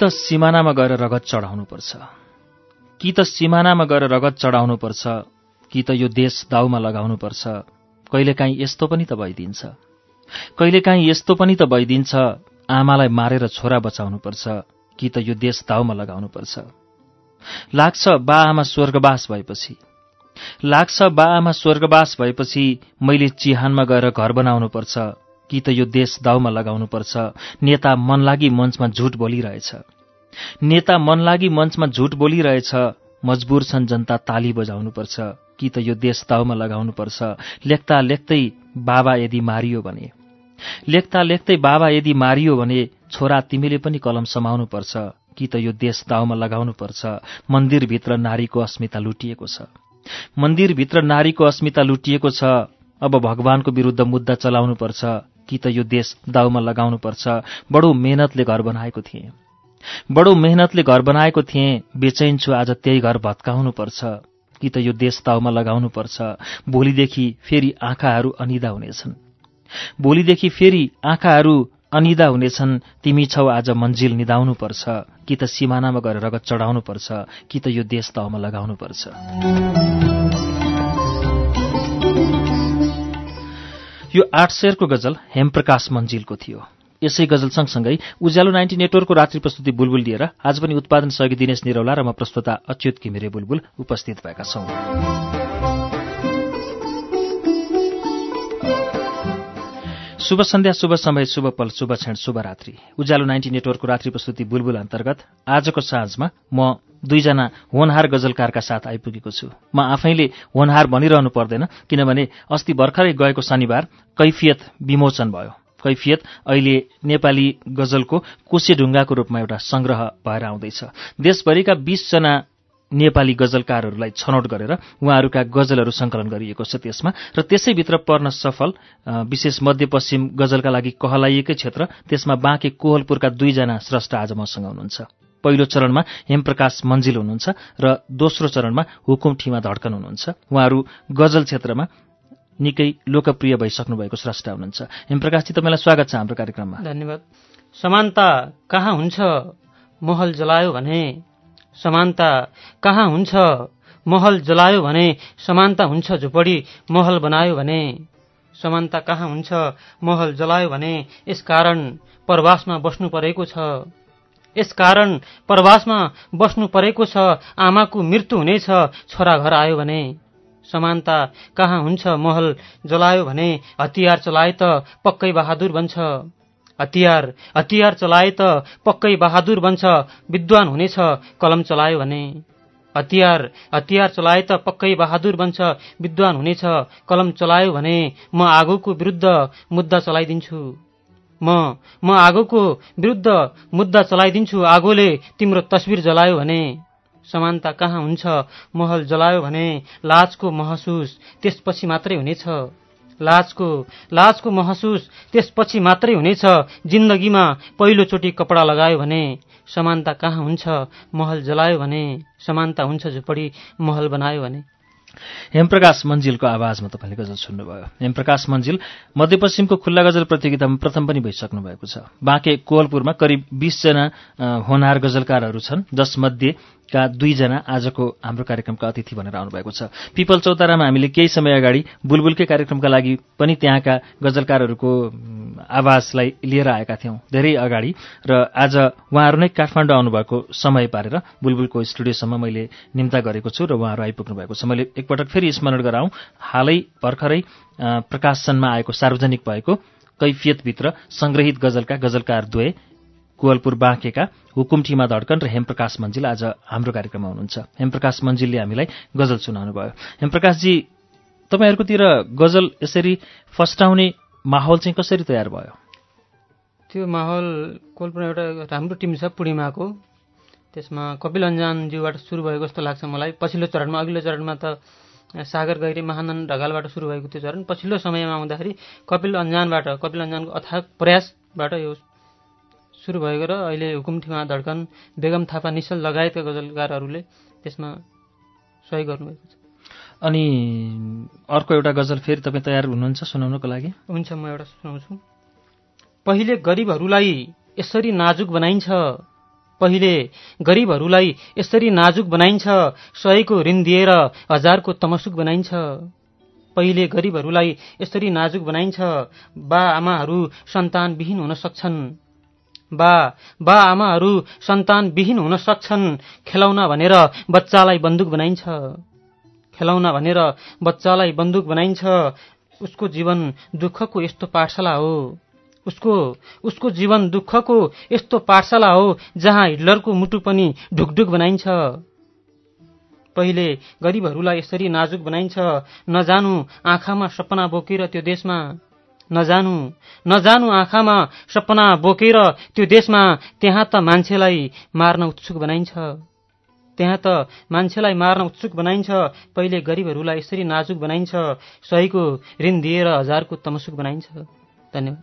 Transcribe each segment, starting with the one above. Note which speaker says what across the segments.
Speaker 1: त सिमानामा गएर रगत चढाउनुपर्छ? कि त सिमानामा गएर रगत चढाउनुपर्छ? कि त यो देश दाउमा लगाउनुपर्छ? कहिलेकाहीँ यस्तो पनि त भइदिन्छ। कहिलेकाहीँ यस्तो पनि त भइदिन्छ आमालाई मारेर छोरा बचाउनुपर्छ कि त यो देश दाउमा लगाउनुपर्छ। लाग्छ बा आमा स्वर्गवास भएपछि। लाग्छ बा आमा स्वर्गवास भएपछि मैले चिहानमा गएर घर बनाउनुपर्छ कि त यो देश दाउमा लगाउनुपर्छ। नेता मन लागि मञ्चमा झुट बोलिरहेछ। नेता मन लागि मञ्चमा झुट बोलिरहेछ मजबुर छन् जनता ताली बजाउनुपर्छ। कि त यो देश दाउमा लगाउनुपर्छ। लेख्दा लेख्दै बाबा यदि मारियो भने। लेख्दा लेख्दै बाबा यदि मारियो भने छोरा तिमीले पनि कलम समाउनुपर्छ। कि त यो देश दाउमा लगाउनुपर्छ। मन्दिरभित्र नारीको अस्मिता लुटिएको छ। मन्दिरभित्र नारीको अस्मिता लुटिएको छ। अब भगवानको विरुद्ध मुद्दा चलाउनुपर्छ। कि त यो देश दाउमा लगाउनुपर्छ। बडो मेहनतले घर बनाएको थिएँ। बडो मेहनतले घर बनाएको थिएँ बेचैन आज त्यही घर भत्काउनुपर्छ। कि त यो देश दाउमा लगाउनुपर्छ। भोलिदेखि फेरि आँखाहरू अनिदा हुनेछन्। भोलिदेखि फेरि आँखाहरू अनिदा हुनेछन्। तिमी छौ आज मन्जिल निधाउनुपर्छ कि त सिमानामा गएर रगत चढाउनुपर्छ। कि त यो देश दाउमा लगाउनुपर्छ। यो आठ शेरको गजल हेमप्रकाश मन्जिलको थियो। यसै गजल सँगसँगै उज्यालो नाइन्टी नेटवर्कको रात्रि प्रस्तुति बुलबुल लिएर आज पनि उत्पादन सहयोगी दिनेश निरौला र म प्रस्तुता अच्युत घिमिरे बुलबुल उपस्थित भएका छौं। शुभ सन्ध्या शुभ समय शुभ पल शुभ क्षण शुभ रात्रि। उज्यालो नाइन्टी नेटवर्कको रात्रि प्रस्तुति बुलबुल अन्तर्गत आजको साँझमा म दुईजना होनहार गजलकारका साथ आइपुगेको छु। म आफैले होनहार भनिरहनु पर्दैन किनभने अस्ति भर्खरै गएको शनिबार कैफियत विमोचन भयो। कैफियत अहिले नेपाली गजलको कोसेढुङ्गाको रूपमा एउटा संग्रह भएर आउँदैछ। देशभरिका बीसजना नेपाली गजलकारहरूलाई छनौट गरेर उहाँहरूका गजलहरू सङ्कलन गरिएको छ त्यसमा। र त्यसैभित्र पर्न सफल विशेष मध्यपश्चिम गजलका लागि कहलाइएकै क्षेत्र त्यसमा बाँके कोहलपुरका दुईजना स्रष्टा आज मसँग हुनुहुन्छ। पहिलो चरणमा हेमप्रकाश मन्जिल हुनुहुन्छ र दोस्रो चरणमा हुकुम ठिमा धड्कन हुनुहुन्छ। उहाँहरू गजल क्षेत्रमा निकै लोकप्रिय भइसक्नु भएको स्रष्टा हुनुहुन्छ। हेमप्रकाशजी तपाईँलाई स्वागत छ हाम्रो कार्यक्रममा।
Speaker 2: धन्यवाद। समानता कहाँ हुन्छ? महल जलायो भने समानता कहाँ हुन्छ? महल जलायो भने समानता हुन्छ झुपडी महल बनायो भने। समानता कहाँ हुन्छ? महल जलायो भने यसकारण प्रवासमा बस्नु परेको छ। यसकारण प्रवासमा बस्नु परेको छ। आमाको मृत्यु हुनेछ। छोरा घर आयो भने समानता कहाँ हुन्छ? महल जलायो भने हतियार चलाए त पक्कै बहादुर बन्छ। हतियार हतियार चलाए त पक्कै बहादुर बन्छ विद्वान हुनेछ कलम चलायो भने। हतियार हतियार चलाए त पक्कै बहादुर बन्छ विद्वान हुनेछ कलम चलायो भने म आगोको विरुद्ध मुद्दा चलाइदिन्छु। म म आगोको विरुद्ध मुद्दा चलाइदिन्छु आगोले तिम्रो तस्विर जलायो भने। समानता कहाँ हुन्छ महल जलायो भने लाजको महसुस त्यसपछि मात्रै हुनेछ। लाजको लाजको महसुस त्यसपछि मात्रै हुनेछ। जिन्दगीमा पहिलोचोटि कपडा लगायो भने समानता कहाँ हुन्छ? महल जलायो भने समानता हुन्छ झुपडी महल बनायो भने।
Speaker 1: हेमप्रकाश मन्जिलको आवाजमा तपाईँले गजल सुन्नुभयो। हेमप्रकाश मन्जिल मध्यपश्चिमको खुल्ला गजल प्रतियोगितामा प्रथम पनि भइसक्नु भएको छ। बाँके कोवलपुरमा करिब बीसजना होनार गजलकारहरू छन् जसमध्ये का दुईजना आजको हाम्रो कार्यक्रमका अतिथि भनेर आउनुभएको छ। पिपल चौतारामा हामीले केही समय अगाडि बुलबुलकै कार्यक्रमका लागि पनि त्यहाँका गजलकारहरूको आवाजलाई लिएर आएका थियौँ धेरै अगाडि र आज उहाँहरू नै काठमाडौँ आउनुभएको समय पारेर बुलबुलको स्टुडियोसम्म मैले निम्ता गरेको छु र उहाँहरू आइपुग्नु भएको छ। मैले एकपटक फेरि स्मरण गराउँ हालै भर्खरै प्रकाशनमा आएको सार्वजनिक भएको कैफियतभित्र संग्रहित गजलका गजलकार द्वय कोवलपुर बाँकेका हुकुमठीमा धड्कन र हेमप्रकाश मन्जिल आज हाम्रो कार्यक्रममा हुनुहुन्छ। हेमप्रकाश मन्जिलले हामीलाई गजल सुनाउनु भयो हेमप्रकाशजी तपाईँहरूकोतिर गजल यसरी फस्टाउने माहौल चाहिँ कसरी तयार भयो?
Speaker 2: त्यो माहौल कोलपुरमा एउटा राम्रो टिम छ पूर्णिमाको। त्यसमा कपिल अन्जानज्यूबाट सुरु भएको जस्तो लाग्छ मलाई। पछिल्लो चरणमा अघिल्लो चरणमा त सागर गैरी महानन्द ढकालबाट सुरु भएको त्यो चरण। पछिल्लो समयमा आउँदाखेरि कपिल अन्जानबाट कपिल अन्जानको अथाक प्रयासबाट यो सुरु भएको र अहिले हुकुमठिमा धड्कन बेगम थापा निश्चल लगायतका गजलकारहरूले त्यसमा सहयोग गर्नुभएको छ।
Speaker 1: अनि अर्को एउटा गजल फेरि तपाईँ तयार हुनुहुन्छ सुनाउनको लागि?
Speaker 2: हुन्छ म एउटा सुनाउँछु। पहिले गरिबहरूलाई यसरी नाजुक बनाइन्छ। पहिले गरिबहरूलाई यसरी नाजुक बनाइन्छ। सयको ऋण दिएर हजारको तमसुक बनाइन्छ। पहिले गरिबहरूलाई यसरी नाजुक बनाइन्छ। बा आमाहरू सन्तानविहीन हुन सक्छन्। बा बा आमाहरू सन्तानविहीन हुन सक्छन्। खेलाउन भनेर बच्चालाई बन्दुक बनाइन्छ। खेलाउन भनेर बच्चालाई बन्दुक बनाइन्छ। उसको जीवन दुःखको यस्तो पाठशाला हो। उसको उसको जीवन दुःखको यस्तो पाठशाला हो जहाँ हिटलरको मुटु पनि ढुकढुक बनाइन्छ। पहिले गरिबहरूलाई यसरी नाजुक बनाइन्छ। नजानु आँखामा सपना बोकेर त्यो देशमा। नजानु नजानु आँखामा सपना बोकेर त्यो देशमा त्यहाँ त मान्छेलाई मार्न उत्सुक बनाइन्छ। त्यहाँ त मान्छेलाई मार्न उत्सुक बनाइन्छ पहिले गरिबहरूलाई यसरी नाजुक बनाइन्छ सहीको ऋण दिएर हजारको तमसुक बनाइन्छ। धन्यवाद।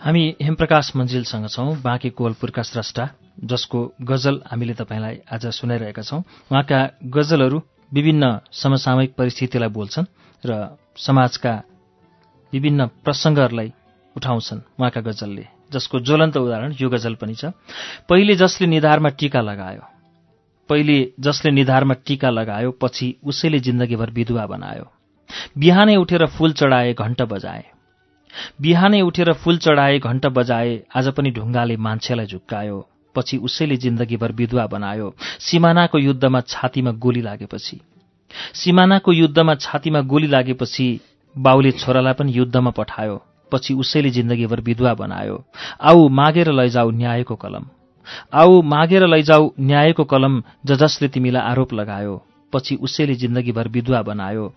Speaker 1: हामी हेमप्रकाश मन्जिलसँग छौँ बाँकी कोवलपुरका स्रष्टा जसको गजल हामीले तपाईँलाई आज सुनाइरहेका छौँ। उहाँका गजलहरू विभिन्न समसामयिक परिस्थितिलाई बोल्छन् र समाजका विभिन्न प्रसङ्गहरूलाई उठाउँछन् उहाँका गजलले जसको ज्वलन्त उदाहरण यो गजल पनि छ। पहिले जसले निधारमा टीका लगायो पहिले जसले निधारमा टीका लगायो पछि उसैले जिन्दगीभर विधुवा बनायो। बिहानै उठेर फूल चढाए घण्ट बजाए। बिहानै उठेर फूल चढाए घण्ट बजाए आज पनि ढुङ्गाले मान्छेलाई झुक्कायो पछि उसैले जिन्दगीभर विधुवा बनायो। सिमानाको युद्धमा छातीमा गोली लागेपछि सिमानाको युद्धमा छातीमा गोली लागेपछि बाउले छोरालाई पनि युद्धमा पठायो पछि उसैले जिन्दगीभर विधुवा बनायो। आऊ मागेर लैजाऊ न्यायको कलम। आऊ मागेर लैजाऊ न्यायको कलम ज जसले तिमीलाई आरोप लगायो पछि उसैले जिन्दगीभर विधुवा बनायो।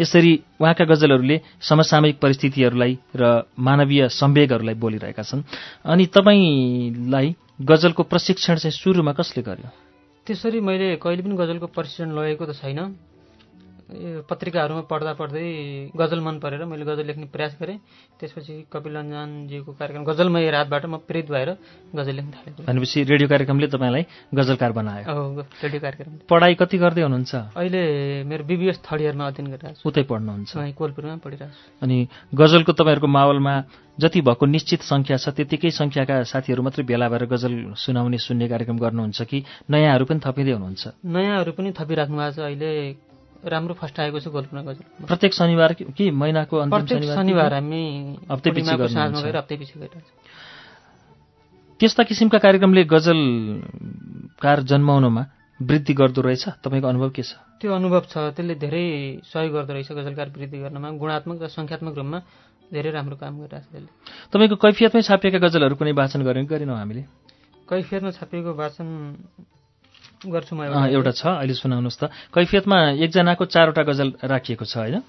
Speaker 1: यसरी उहाँका गजलहरूले समसामयिक परिस्थितिहरूलाई र मानवीय सम्वेगहरूलाई बोलिरहेका छन्। अनि तपाईँलाई गजलको प्रशिक्षण चाहिँ सुरुमा कसले गर्यो?
Speaker 2: त्यसरी मैले कहिले पनि गजलको प्रशिक्षण लगेको त छैन। पत्रिकाहरूमा पढ्दा पढ्दै गजल मन परेर मैले गजल लेख्ने प्रयास गरेँ। त्यसपछि कपिल रञ्जनजीको कार्यक्रम गजलमय रातबाट म प्रेरित भएर गजल लेख्न थालेँ
Speaker 1: भनेपछि रेडियो कार्यक्रमले तपाईँलाई गजलकार बनायो।
Speaker 2: रेडियो कार्यक्रम
Speaker 1: पढाइ कति गर्दै हुनुहुन्छ?
Speaker 2: अहिले मेरो बिबिएस थर्ड इयरमा अध्ययन गरिरहेको छु।
Speaker 1: उतै पढ्नुहुन्छ।
Speaker 2: कोलपुरमा पढिरहेको छु।
Speaker 1: अनि गजलको तपाईँहरूको माहौलमा जति भएको निश्चित सङ्ख्या छ त्यतिकै सङ्ख्याका साथीहरू मात्रै भेला भएर गजल सुनाउने सुन्ने कार्यक्रम गर्नुहुन्छ कि नयाँहरू पनि थपिँदै हुनुहुन्छ?
Speaker 2: नयाँहरू पनि थपिराख्नु भएको छ। अहिले राम्रो फर्स्ट आएको छ गोल्पुना गजल।
Speaker 1: प्रत्येक शनिबार कि महिनाको
Speaker 2: प्रत्येक शनिबार हामी
Speaker 1: हप्ते पछि
Speaker 2: साँझमा गएर हप्ते पछि गइरहेको
Speaker 1: त्यस्ता किसिमका कार्यक्रमले गजलकार जन्माउनमा वृद्धि गर्दो रहेछ? तपाईँको अनुभव के छ?
Speaker 2: त्यो अनुभव छ। त्यसले धेरै सहयोग गर्दो रहेछ गजलकार वृद्धि गर्नमा। गुणात्मक र सङ्ख्यात्मक रूपमा धेरै राम्रो काम गरिरहेको छ त्यसले।
Speaker 1: तपाईँको कैफियतमै छापिएका गजलहरू कुनै वाचन गरेँ गरेनौँ हामीले?
Speaker 2: कैफियतमा छापिएको वाचन गर्छु म
Speaker 1: एउटा छ अहिले सुनाउनुहोस् त। कैफियतमा एकजनाको चारवटा गजल राखिएको छ होइन?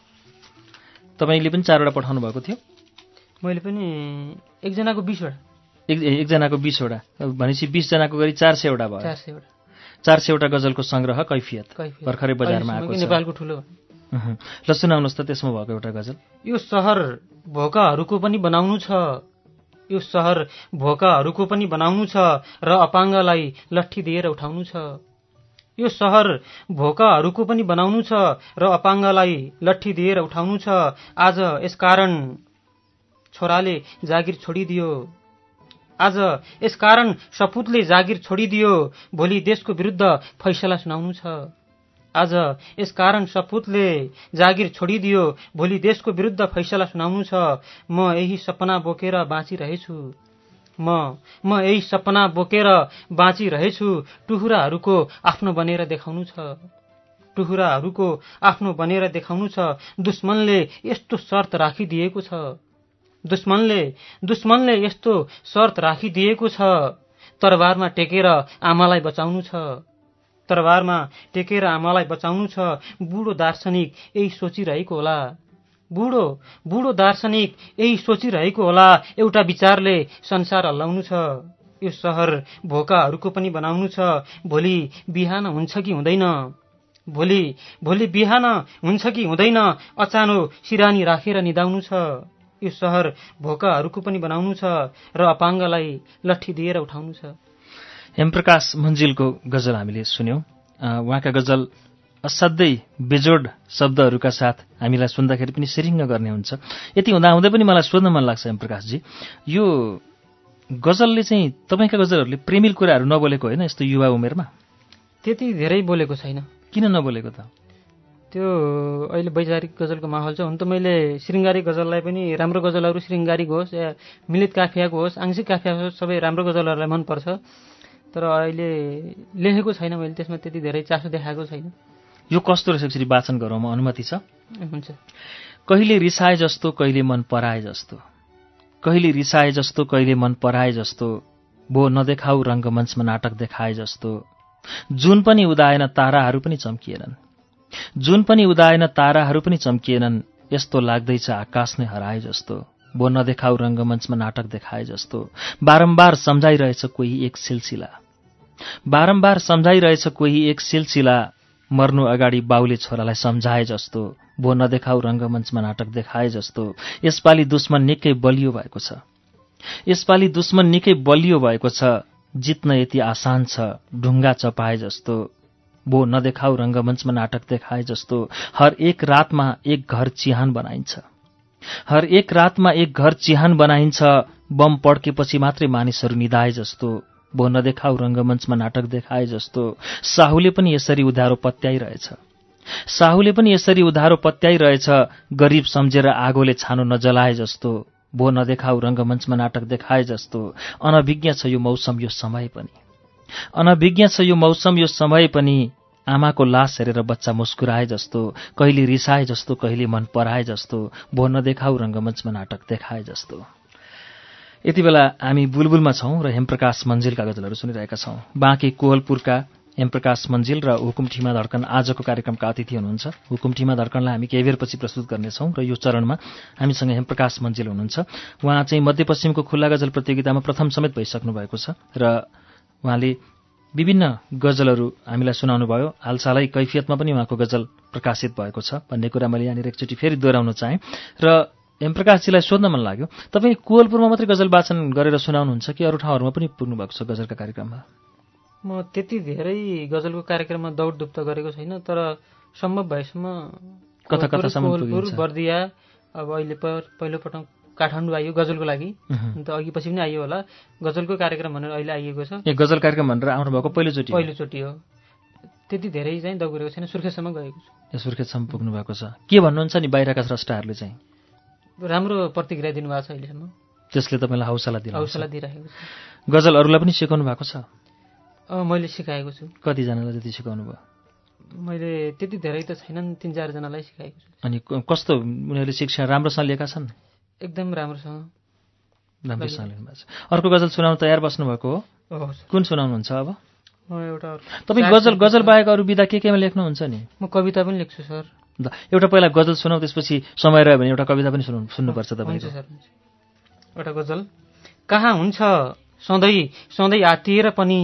Speaker 1: तपाईँले पनि चारवटा पठाउनु भएको थियो?
Speaker 2: मैले पनि एकजनाको बिसवटा।
Speaker 1: एक एकजनाको बिसवटा। भनेपछि बिसजनाको गरी चार सयवटा भयो।
Speaker 2: चार सयवटा
Speaker 1: चार सयवटा गजलको सङ्ग्रह कैफियत भर्खरै बजारमा आएको
Speaker 2: नेपालको ठुलो
Speaker 1: ल सुनाउनुहोस् त त्यसमा भएको एउटा गजल।
Speaker 2: यो सहर भोकाहरूको पनि बनाउनु छ। यो सहर भोकाहरूको पनि बनाउनु छ र अपाङ्गलाई लट्ठी दिएर उठाउनु छ। यो सहर भोकाहरूको पनि बनाउनु छ र अपाङ्गलाई लट्ठी दिएर उठाउनु छ। आज यसकारण छोराले जागिर छोडिदियो। आज यसकारण सपुतले जागिर छोडिदियो। भोलि देशको विरुद्ध फैसला सुनाउनु छ। आज यसकारण सपुतले जागिर छोडिदियो। भोलि देशको विरुद्ध फैसला सुनाउनु छ। म यही सपना बोकेर बाँचिरहेछु। म म यही सपना बोकेर बाँचिरहेछु। टुहुराहरूको आफ्नो बनेर देखाउनु छ। टुहुराहरूको आफ्नो बनेर देखाउनु छ। दुश्मनले यस्तो शर्त राखिदिएको छ। दुश्मनले दुश्मनले यस्तो शर्त राखिदिएको छ। तरबारमा टेकेर आमालाई बचाउनु छ। तरबारमा टेकेर आमालाई बचाउनु छ। बुढो दार्शनिक यही सोचिरहेको होला। बुढो बुढो दार्शनिक यही सोचिरहेको होला। एउटा विचारले संसार हल्लाउनु छ। यो सहर भोकाहरूको पनि बनाउनु छ। भोलि बिहान हुन्छ कि हुँदैन? भोलि भोलि बिहान हुन्छ कि हुँदैन? अचानो सिरानी राखेर निदाउनु छ। यो सहर भोकाहरूको पनि बनाउनु छ र अपाङ्गलाई लट्ठी दिएर उठाउनु छ।
Speaker 1: हेमप्रकाश मन्जिलको गजल हामीले सुन्यौं। उहाँका गजल असाध्यै बेजोड शब्दहरूका साथ हामीलाई सुन्दाखेरि पनि सिरिङ्ग गर्ने हुन्छ। यति हुँदाहुँदै पनि मलाई सोध्न मन लाग्छ हेमप्रकाशजी यो गजलले चाहिँ तपाईँका गजलहरूले प्रेमिल कुराहरू नबोलेको होइन यस्तो युवा उमेरमा?
Speaker 2: त्यति धेरै बोलेको छैन।
Speaker 1: किन नबोलेको त?
Speaker 2: त्यो अहिले वैचारिक गजलको माहौल छ। हुन त मैले शृङ्गारी गजललाई पनि राम्रो गजलहरू शृङ्गारिक होस् या मिलित काफियाको होस् आंशिक काफिया होस् सबै राम्रो गजलहरूलाई मनपर्छ। तर अहिले लेखेको छैन मैले त्यसमा त्यति धेरै चासो देखाएको छैन।
Speaker 1: यो कस्तो रहेछ यसरी वाचन गरौँ अनुमति छ?
Speaker 2: हुन्छ।
Speaker 1: कहिले रिसाए जस्तो कहिले मन पराए जस्तो। कहिले रिसाए जस्तो कहिले मन पराए जस्तो। भो नदेखाऊ रङ्गमञ्चमा नाटक देखाए जस्तो। जुन पनि उदाएन ताराहरू पनि चम्किएनन्। जुन पनि उदाएन ताराहरू पनि चम्किएनन् यस्तो लाग्दैछ आकाश नै हराए जस्तो। भो नदेखाऊ रङ्गमञ्चमा नाटक देखाए जस्तो। बारम्बार सम्झाइरहेछ कोही एक सिलसिला। बारम्बार सम्झाइरहेछ कोही एक सिलसिला मर्नु अगाडि बाउले छोरालाई सम्झाए जस्तो भो नदेखाउ रङ्गमञ्चमा नाटक देखाए जस्तो। यसपालि दुश्मन निकै बलियो भएको छ। यसपालि दुश्मन निकै बलियो भएको छ जित्न यति आसान छ ढुङ्गा चपाए जस्तो। भो नदेखाउ रङ्गमञ्चमा नाटक देखाए जस्तो। हर एक रातमा एक घर चिहान बनाइन्छ। हर एक रातमा एक घर चिहान बनाइन्छ। बम पड्केपछि मात्रै मानिसहरू निधाए जस्तो। भो नदेखाउ रङ्गमञ्चमा नाटक देखाए जस्तो। साहुले पनि यसरी उधारो पत्याइरहेछ। साहुले पनि यसरी उधारो पत्याइरहेछ। गरिब सम्झेर आगोले छानो नजलाए जस्तो। भो नदेखाउ रङ्गमञ्चमा नाटक देखाए जस्तो। अनभिज्ञ छ यो मौसम यो समय पनि। अनभिज्ञ छ यो मौसम यो समय पनि। आमाको लास हेरेर बच्चा मुस्कुराए जस्तो कहिले रिसाए जस्तो कहिले मन पराए जस्तो भो नदेखाउ रङ्गमञ्चमा नाटक देखाए जस्तो। यति बेला हामी बुलबुलमा छौँ र हेमप्रकाश मन्जिलका गजलहरू सुनिरहेका छौँ। बाँकी कोहलपुरका हेमप्रकाश मन्जिल र हुकुमठीमा धड्कन आजको कार्यक्रमका अतिथि हुनुहुन्छ। हुकुमठीमा धड्कनलाई हामी केही बेरपछि प्रस्तुत गर्नेछौँ र यो चरणमा हामीसँग हेमप्रकाश मन्जिल हुनुहुन्छ। उहाँ चाहिँ मध्यपश्चिमको खुल्ला गजल प्रतियोगितामा प्रथम समेत भइसक्नु भएको छ र उहाँले विभिन्न गजलहरू हामीलाई सुनाउनु भयो। हालसालै कैफियतमा पनि उहाँको गजल प्रकाशित भएको छ भन्ने कुरा मैले यहाँनिर एकचोटि फेरि दोहोऱ्याउन चाहेँ। र हेमप्रकाशजीलाई सोध्न मन लाग्यो। तपाईँ कोवलपुरमा मात्रै गजल वाचन गरेर सुनाउनुहुन्छ कि अरू ठाउँहरूमा पनि पुग्नु भएको छ गजलका कार्यक्रममा?
Speaker 2: म त्यति धेरै गजलको कार्यक्रममा दौडधुप त गरेको छैन तर सम्भव भएसम्म
Speaker 1: कता कतासम्म
Speaker 2: बर्दिया अब अहिले पहिलो पटक काठमाडौँ आइयो गजलको लागि। अन्त अघि पछि पनि आइयो होला। गजलको कार्यक्रम भनेर अहिले आइएको छ।
Speaker 1: ए गजल कार्यक्रम भनेर आउनु भएको पहिलोचोटि
Speaker 2: पहिलोचोटि हो। त्यति धेरै चाहिँ दौडेको छैन सुर्खेतसम्म गएको
Speaker 1: छु। सुर्खेतसम्म पुग्नु भएको छ। के भन्नुहुन्छ नि बाहिरका स्रष्टाहरूले चाहिँ?
Speaker 2: राम्रो प्रतिक्रिया दिनुभएको छ अहिलेसम्म।
Speaker 1: त्यसले तपाईँलाई हौसला दिनु
Speaker 2: हौसला दिइरहेको छ।
Speaker 1: गजल अरूलाई पनि सिकाउनु भएको छ?
Speaker 2: मैले सिकाएको छु।
Speaker 1: कतिजनालाई जति सिकाउनु भयो?
Speaker 2: मैले त्यति धेरै त छैनन् तिन चारजनालाई सिकाएको छु।
Speaker 1: अनि कस्तो उनीहरूले शिक्षा राम्रोसँग लिएका छन्?
Speaker 2: एकदम राम्रोसँग।
Speaker 1: राम्रोसँग लिनुभएको छ। अर्को गजल सुनाउनु तयार बस्नुभएको हो। कुन सुनाउनुहुन्छ अब?
Speaker 2: एउटा
Speaker 1: तपाईँ गजल गजल बाहेक अरू विधा के केमा लेख्नुहुन्छ नि?
Speaker 2: म कविता पनि लेख्छु सर।
Speaker 1: एउटा पहिला गजल सुनाऊ त्यसपछि समय रह्यो भने एउटा कविता पनि सुनाउनु सुन्नुपर्छ तपाईँको।
Speaker 2: एउटा गजल। कहाँ हुन्छ सधैँ सधैँ आतिएर पनि।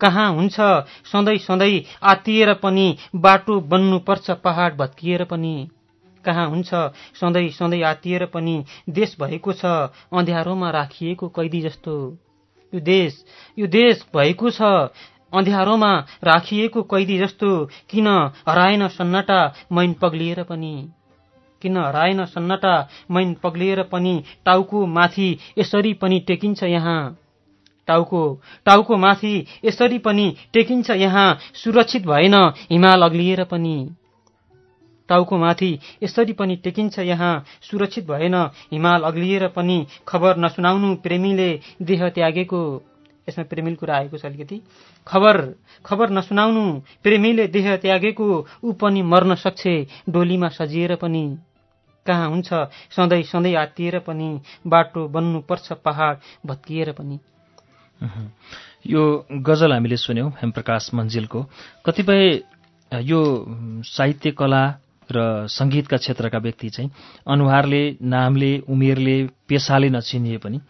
Speaker 2: कहाँ हुन्छ सधैँ सधैँ आतिएर पनि। बाटो बन्नुपर्छ पहाड भत्किएर पनि। कहाँ हुन्छ? सधैँ सधैँ आतिएर पनि देश भएको छ। अँध्यारोमा राखिएको कैदी जस्तो यो देश यो देश भएको छ। अँध्यारोमा राखिएको कैदी जस्तो किन हराएन सन्नाटा मैन पग्लिएर पनि? किन हराएन सन्नाटा मैन पग्लिएर पनि टाउको माथि यसरी पनि टेकिन्छ यहाँ? टाउको टाउको माथि यसरी पनि टेकिन्छ यहाँ? सुरक्षित भएन हिमाल अग्लिएर पनि। टाउको माथि यसरी पनि टेकिन्छ यहाँ। सुरक्षित भएन। हिमाल अग्लिएर पनि खबर नसुनाउनु प्रेमीले देह त्यागेको। यसमा प्रेमिल कुरा आएको छ अलिकति। खबर खबर नसुनाउनु प्रेमीले देह त्यागेको। ऊ पनि मर्न सक्छे। डोलीमा सजिएर पनि। कहाँ हुन्छ? सधैँ सधैँ आत्तिएर पनि। बाटो बन्नुपर्छ पहाड। भत्किएर पनि।
Speaker 1: यो गजल हामीले सुन्यौं हेमप्रकाश मन्जिलको कतिपय यो साहित्य कला र सङ्गीतका क्षेत्रका व्यक्ति चाहिँ अनुहारले नामले उमेरले पेसाले नचिनिए पनि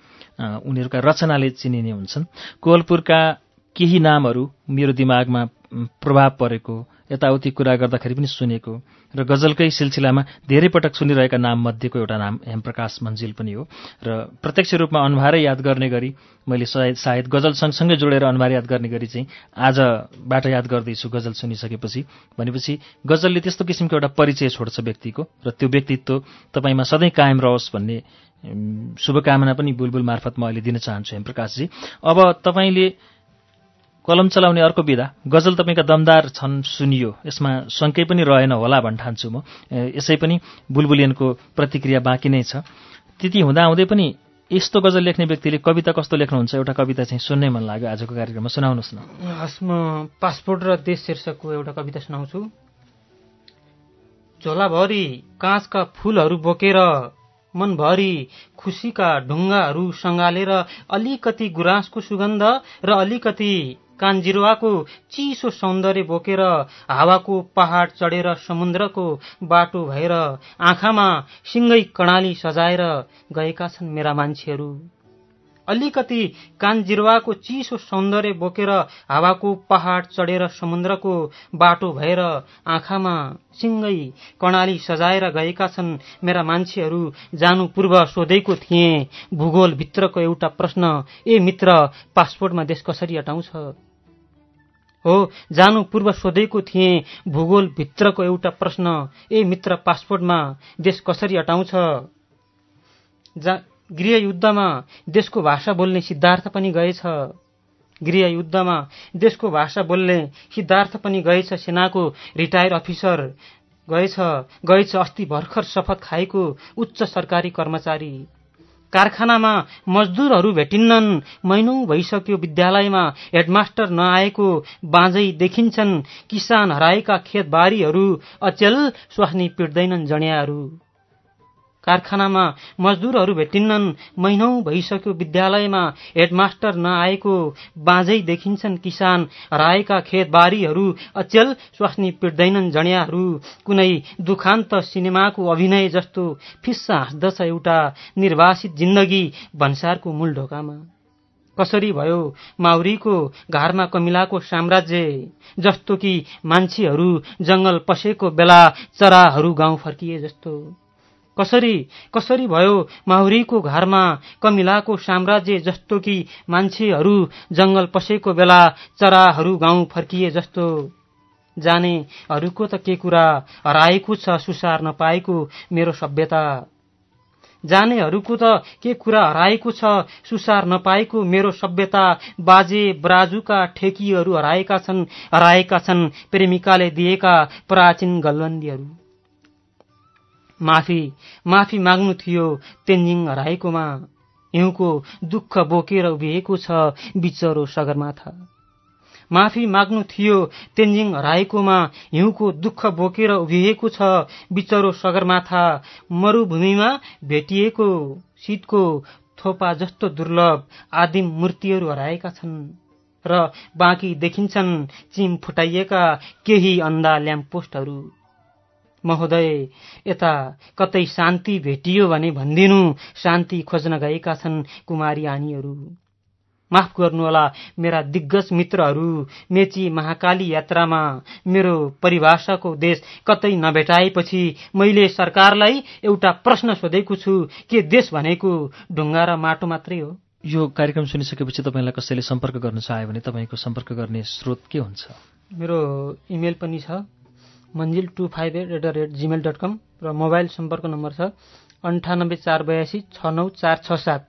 Speaker 1: उनीहरूका रचनाले चिनिने हुन्छन्। कोवलपुरका केही नामहरू मेरो दिमागमा प्रभाव परेको यताउति कुरा गर्दाखेरि पनि सुनेको र गजलकै सिलसिलामा धेरै पटक सुनिरहेका नाम मध्येको एउटा नाम हेमप्रकाश मन्जिल पनि हो। र प्रत्यक्ष रूपमा अनुहारै याद गर्ने गरी मैले सायद सायद गजल सँगसँगै जोडेर अनुहार याद गर्ने गरी चाहिँ आजबाट याद गर्दैछु गजल सुनिसकेपछि। भनेपछि गजलले त्यस्तो किसिमको एउटा परिचय छोड्छ व्यक्तिको र त्यो व्यक्तित्व तपाईँमा सधैँ कायम रहोस् भन्ने शुभकामना पनि बुलबुल मार्फत म अहिले दिन चाहन्छु हेमप्रकाशजी अब तपाईँले कलम चलाउने अर्को विधा गजल तपाईँका दमदार छन् सुनियो। यसमा शङ्कै पनि रहेन होला भन्न ठान्छु म। यसै पनि बुलबुलियनको प्रतिक्रिया बाँकी नै छ। त्यति हुँदाहुँदै पनि यस्तो गजल लेख्ने व्यक्तिले कविता कस्तो लेख्नुहुन्छ एउटा कविता चाहिँ सुन्नै मन लाग्यो आजको कार्यक्रममा। सुनाउनुहोस् न।
Speaker 2: हस् म पासपोर्ट र देश शीर्षकको एउटा कविता सुनाउँछु। झोलाभरि काँचका फुलहरू बोकेर मनभरि खुसीका ढुङ्गाहरू सङ्गालेर अलिकति गुराँसको सुगन्ध र अलिकति कान्जिरुवाको चिसो सौन्दर्य बोकेर हावाको पहाड चढेर समुद्रको बाटो भएर आँखामा सिङ्गै कणाली सजाएर गएका छन् मेरा मान्छेहरू। अलिकति कानजिरुवाको चिसो सौन्दर्य बोकेर हावाको पहाड चढेर समुद्रको बाटो भएर आँखामा सिङ्गै कर्णाली सजाएर गएका छन् मेरा मान्छेहरू जानु पूर्व सोधेको थिए भूगोलभित्रको एउटा प्रश्न ए मित्र पासपोर्टमा देश कसरी हटाउँछ हो जानु पूर्व सोधेको थिएँ भूगोलभित्रको एउटा प्रश्न ए मित्र पासपोर्टमा देश कसरी हटाउँछ गृहयुद्धमा देशको भाषा बोल्ने सिद्धार्थ पनि गएछ। गृहयुद्धमा देशको भाषा बोल्ने सिद्धार्थ पनि गएछ। सेनाको रिटायर अफिसर गएछ। गएछ अस्ति भर्खर शपथ खाएको उच्च सरकारी कर्मचारी। कारखानामा मजदुरहरू भेटिन्नन्। महिनौ भइसक्यो विद्यालयमा हेडमास्टर नआएको बाँझै देखिन्छन्। किसान हराएका खेतबारीहरू अचेल स्वास्नी पिट्दैनन् जड्याहरू कारखानामा मजदुरहरू भेटिन्नन्। महिनौ भइसक्यो विद्यालयमा। हेडमास्टर नआएको बाँझै देखिन्छन् किसान। हराएका खेतबारीहरू अचेल स्वास्नी पिट्दैनन् जड्याहरू कुनै दुखान्त सिनेमाको अभिनय जस्तो फिस्सा हाँस्दछ एउटा निर्वासित जिन्दगी भन्सारको मूल ढोकामा कसरी भयो माउरीको घरमा कमिलाको साम्राज्य? जस्तो कि मान्छेहरू जंगल पसेको बेला चराहरू गाउँ फर्किए जस्तो। कसरी कसरी भयो माहुरीको घरमा कमिलाको साम्राज्य जस्तो कि मान्छेहरू जंगल पसेको बेला चराहरू गाउँ फर्किए जस्तो? जानेहरूको त के कुरा? हराएको छ सुसार नपाएको मेरो सभ्यता। जानेहरूको त के कुरा? हराएको छ सुसार नपाएको मेरो सभ्यता। बाजे ब्राजुका ठेकीहरू हराएका छन् हराएका छन् प्रेमिकाले दिएका प्राचीन गलबन्दीहरू माफी माफी माग्नु थियो तेन्जिङ हराएकोमा हिउँको दुःख बोकेर उभिएको छ बिचरो सगरमाथा। माफी माग्नु थियो तेन्जिङ हराएकोमा हिउँको दुःख बोकेर उभिएको छ बिचरो सगरमाथा। मरूभूमिमा भेटिएको शीतको थोपा जस्तो दुर्लभ आदिम मूर्तिहरू हराएका छन् र बाँकी देखिन्छन् चिम फुटाइएका केही अन्धा ल्याम्पोस्टहरू महोदय यता कतै शान्ति भेटियो भने भनिदिनु। शान्ति खोज्न गएका छन् कुमारी आनीहरू। माफ गर्नुहोला मेरा दिग्गज मित्रहरू मेची महाकाली यात्रामा मेरो परिभाषाको देश कतै नभेटाएपछि मैले सरकारलाई एउटा प्रश्न सोधेको छु। के देश भनेको ढुङ्गा र माटो मात्रै हो?
Speaker 1: यो कार्यक्रम सुनिसकेपछि तपाईँलाई कसैले सम्पर्क गर्न चाह्यो भने तपाईँको सम्पर्क गर्ने स्रोत के हुन्छ?
Speaker 2: मेरो इमेल पनि छ। Manjil two five eight eight the rate Gmail dot com र मोबाइल सम्पर्क नम्बर छ अन्ठानब्बे चार बयासी छ नौ चार छ सात।